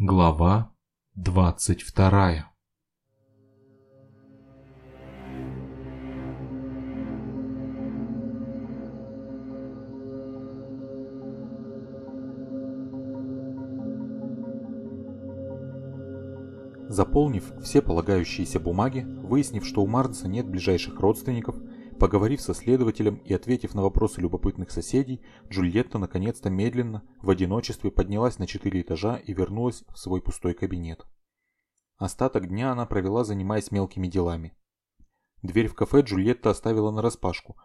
Глава двадцать вторая. Заполнив все полагающиеся бумаги, выяснив, что у Марнса нет ближайших родственников, поговорив со следователем и ответив на вопросы любопытных соседей, Джульетта наконец-то медленно, в одиночестве поднялась на четыре этажа и вернулась в свой пустой кабинет. Остаток дня она провела, занимаясь мелкими делами. Дверь в кафе Джульетта оставила нараспашку.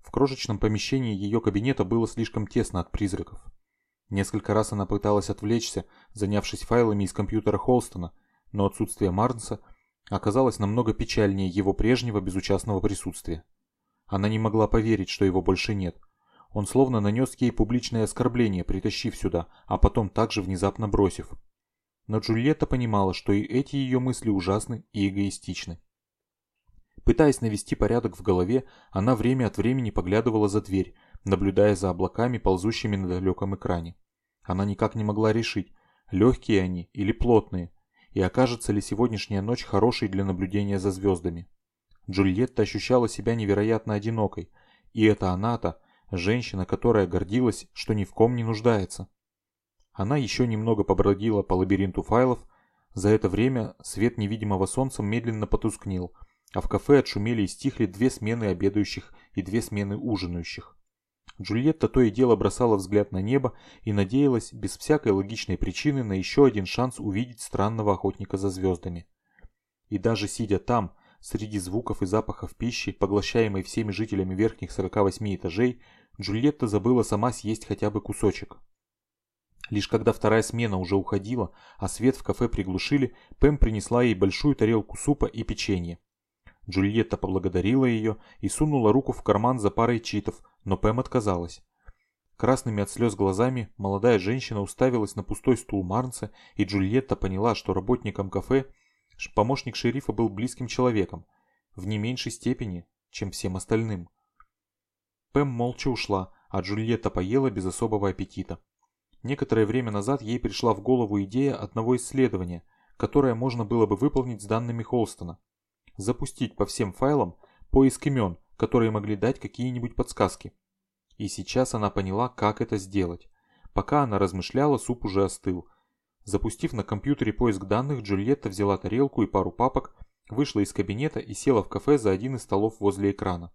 В крошечном помещении ее кабинета было слишком тесно от призраков. Несколько раз она пыталась отвлечься, занявшись файлами из компьютера Холстона, но отсутствие Марнса оказалось намного печальнее его прежнего безучастного присутствия. Она не могла поверить, что его больше нет. Он словно нанес ей публичное оскорбление, притащив сюда, а потом также внезапно бросив. Но Джульетта понимала, что и эти ее мысли ужасны и эгоистичны. Пытаясь навести порядок в голове, она время от времени поглядывала за дверь, наблюдая за облаками, ползущими на далеком экране. Она никак не могла решить, легкие они или плотные, и окажется ли сегодняшняя ночь хорошей для наблюдения за звездами. Джульетта ощущала себя невероятно одинокой, и это она-то, женщина, которая гордилась, что ни в ком не нуждается. Она еще немного побродила по лабиринту файлов, за это время свет невидимого солнца медленно потускнел, а в кафе отшумели и стихли две смены обедающих и две смены ужинающих. Джульетта то и дело бросала взгляд на небо и надеялась, без всякой логичной причины, на еще один шанс увидеть странного охотника за звездами. И даже сидя там, среди звуков и запахов пищи, поглощаемой всеми жителями верхних 48 этажей, Джульетта забыла сама съесть хотя бы кусочек. Лишь когда вторая смена уже уходила, а свет в кафе приглушили, Пэм принесла ей большую тарелку супа и печенье. Джульетта поблагодарила ее и сунула руку в карман за парой читов, но Пэм отказалась. Красными от слез глазами молодая женщина уставилась на пустой стул Марнса, и Джульетта поняла, что работникам кафе помощник шерифа был близким человеком, в не меньшей степени, чем всем остальным. Пэм молча ушла, а Джульетта поела без особого аппетита. Некоторое время назад ей пришла в голову идея одного исследования, которое можно было бы выполнить с данными Холстона. Запустить по всем файлам поиск имен, которые могли дать какие-нибудь подсказки. И сейчас она поняла, как это сделать. Пока она размышляла, суп уже остыл. Запустив на компьютере поиск данных, Джульетта взяла тарелку и пару папок, вышла из кабинета и села в кафе за один из столов возле экрана.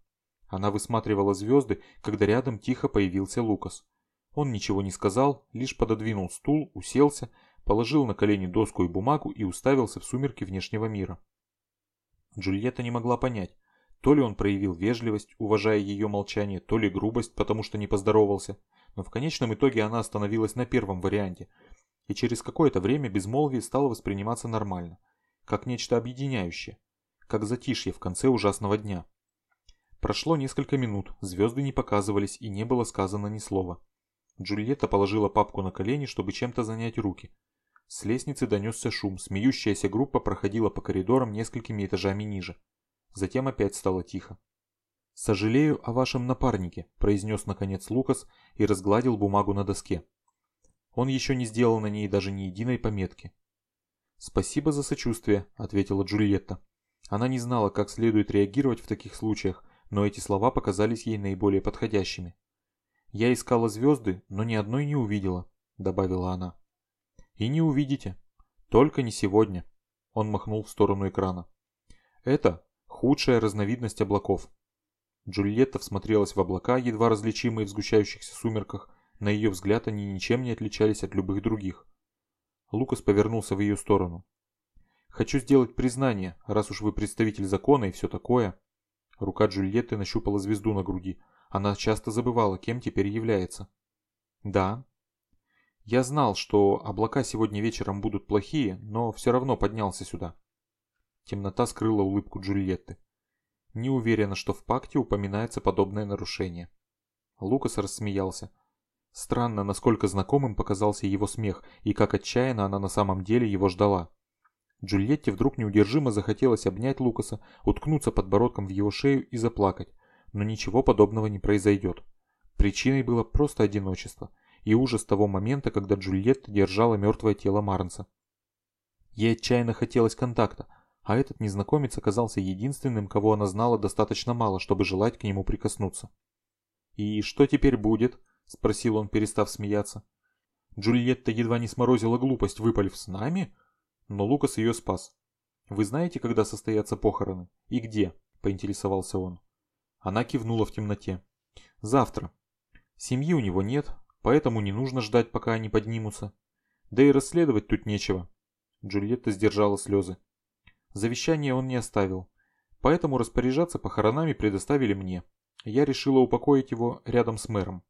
Она высматривала звезды, когда рядом тихо появился Лукас. Он ничего не сказал, лишь пододвинул стул, уселся, положил на колени доску и бумагу и уставился в сумерки внешнего мира. Джульетта не могла понять, то ли он проявил вежливость, уважая ее молчание, то ли грубость, потому что не поздоровался. Но в конечном итоге она остановилась на первом варианте. И через какое-то время безмолвие стало восприниматься нормально, как нечто объединяющее, как затишье в конце ужасного дня. Прошло несколько минут, звезды не показывались и не было сказано ни слова. Джульетта положила папку на колени, чтобы чем-то занять руки. С лестницы донесся шум, смеющаяся группа проходила по коридорам несколькими этажами ниже. Затем опять стало тихо. «Сожалею о вашем напарнике», – произнес наконец Лукас и разгладил бумагу на доске. Он еще не сделал на ней даже ни единой пометки. «Спасибо за сочувствие», – ответила Джульетта. Она не знала, как следует реагировать в таких случаях, но эти слова показались ей наиболее подходящими. «Я искала звезды, но ни одной не увидела», – добавила она. «И не увидите. Только не сегодня», – он махнул в сторону экрана. «Это Худшая разновидность облаков. Джульетта всмотрелась в облака, едва различимые в сгущающихся сумерках. На ее взгляд они ничем не отличались от любых других. Лукас повернулся в ее сторону. «Хочу сделать признание, раз уж вы представитель закона и все такое». Рука Джульетты нащупала звезду на груди. Она часто забывала, кем теперь является. «Да». «Я знал, что облака сегодня вечером будут плохие, но все равно поднялся сюда». Темнота скрыла улыбку Джульетты. Не уверена, что в пакте упоминается подобное нарушение. Лукас рассмеялся. Странно, насколько знакомым показался его смех, и как отчаянно она на самом деле его ждала. Джульетте вдруг неудержимо захотелось обнять Лукаса, уткнуться подбородком в его шею и заплакать, но ничего подобного не произойдет. Причиной было просто одиночество и ужас того момента, когда Джульетта держала мертвое тело Марнса. Ей отчаянно хотелось контакта, а этот незнакомец оказался единственным, кого она знала достаточно мало, чтобы желать к нему прикоснуться. «И что теперь будет?» – спросил он, перестав смеяться. Джульетта едва не сморозила глупость, выпалив с нами, но Лукас ее спас. «Вы знаете, когда состоятся похороны? И где?» – поинтересовался он. Она кивнула в темноте. «Завтра. Семьи у него нет, поэтому не нужно ждать, пока они поднимутся. Да и расследовать тут нечего». Джульетта сдержала слезы. Завещание он не оставил, поэтому распоряжаться похоронами предоставили мне. Я решила упокоить его рядом с мэром.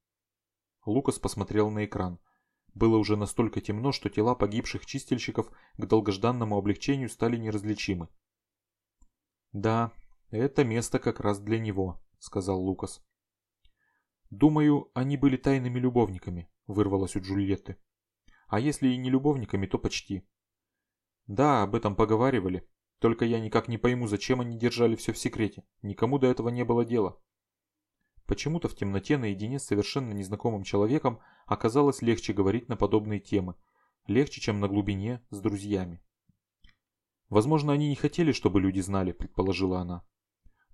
Лукас посмотрел на экран. Было уже настолько темно, что тела погибших чистильщиков к долгожданному облегчению стали неразличимы. «Да, это место как раз для него», — сказал Лукас. «Думаю, они были тайными любовниками», — вырвалось у Джульетты. «А если и не любовниками, то почти». «Да, об этом поговаривали. Только я никак не пойму, зачем они держали все в секрете. Никому до этого не было дела». Почему-то в темноте наедине с совершенно незнакомым человеком оказалось легче говорить на подобные темы. Легче, чем на глубине с друзьями. Возможно, они не хотели, чтобы люди знали, предположила она.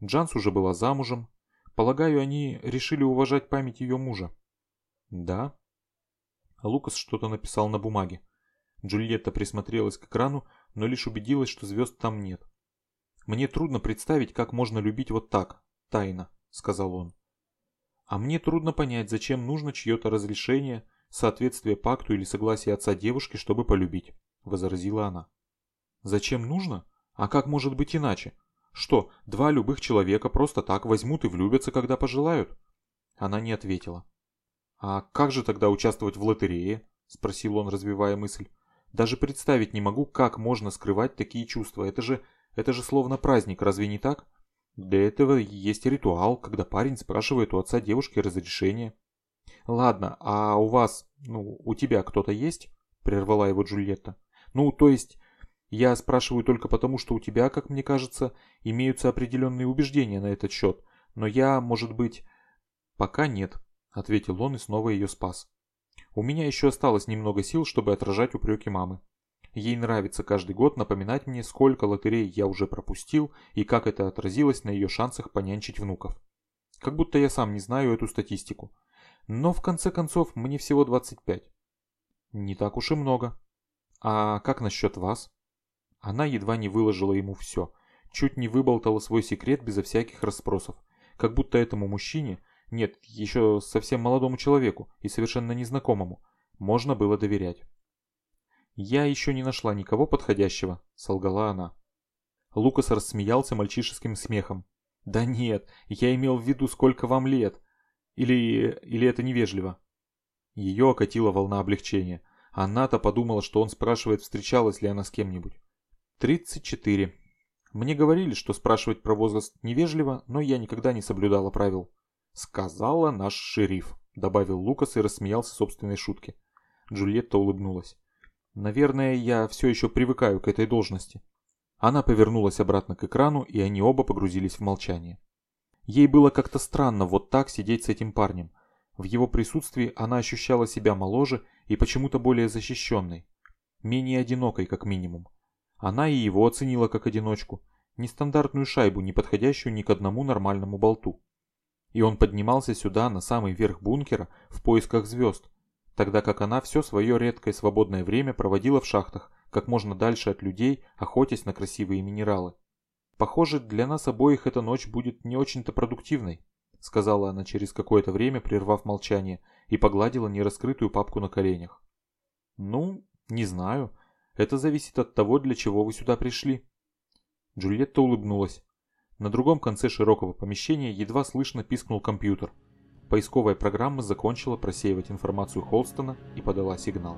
Джанс уже была замужем. Полагаю, они решили уважать память ее мужа. Да. Лукас что-то написал на бумаге. Джульетта присмотрелась к экрану, но лишь убедилась, что звезд там нет. «Мне трудно представить, как можно любить вот так, тайно», — сказал он. А мне трудно понять, зачем нужно чье-то разрешение, соответствие пакту или согласие отца девушки, чтобы полюбить, возразила она. Зачем нужно? А как может быть иначе? Что, два любых человека просто так возьмут и влюбятся, когда пожелают? Она не ответила. А как же тогда участвовать в лотерее? Спросил он, развивая мысль. Даже представить не могу, как можно скрывать такие чувства. Это же, это же словно праздник, разве не так? Для этого есть ритуал, когда парень спрашивает у отца девушки разрешение. «Ладно, а у вас, ну, у тебя кто-то есть?» – прервала его Джульетта. «Ну, то есть, я спрашиваю только потому, что у тебя, как мне кажется, имеются определенные убеждения на этот счет, но я, может быть...» «Пока нет», – ответил он и снова ее спас. «У меня еще осталось немного сил, чтобы отражать упреки мамы. Ей нравится каждый год напоминать мне, сколько лотерей я уже пропустил и как это отразилось на ее шансах понянчить внуков. Как будто я сам не знаю эту статистику. Но в конце концов мне всего 25. Не так уж и много. А как насчет вас? Она едва не выложила ему все. Чуть не выболтала свой секрет безо всяких расспросов. Как будто этому мужчине, нет, еще совсем молодому человеку и совершенно незнакомому, можно было доверять. «Я еще не нашла никого подходящего», — солгала она. Лукас рассмеялся мальчишеским смехом. «Да нет, я имел в виду, сколько вам лет. Или... или это невежливо?» Ее окатила волна облегчения. Она-то подумала, что он спрашивает, встречалась ли она с кем-нибудь. «Тридцать четыре. Мне говорили, что спрашивать про возраст невежливо, но я никогда не соблюдала правил». «Сказала наш шериф», — добавил Лукас и рассмеялся собственной шутке. Джульетта улыбнулась. Наверное, я все еще привыкаю к этой должности. Она повернулась обратно к экрану, и они оба погрузились в молчание. Ей было как-то странно вот так сидеть с этим парнем. В его присутствии она ощущала себя моложе и почему-то более защищенной. Менее одинокой, как минимум. Она и его оценила как одиночку, нестандартную шайбу, не подходящую ни к одному нормальному болту. И он поднимался сюда, на самый верх бункера, в поисках звезд, тогда как она все свое редкое свободное время проводила в шахтах, как можно дальше от людей, охотясь на красивые минералы. «Похоже, для нас обоих эта ночь будет не очень-то продуктивной», сказала она через какое-то время, прервав молчание, и погладила нераскрытую папку на коленях. «Ну, не знаю. Это зависит от того, для чего вы сюда пришли». Джульетта улыбнулась. На другом конце широкого помещения едва слышно пискнул компьютер – Поисковая программа закончила просеивать информацию Холстона и подала сигнал.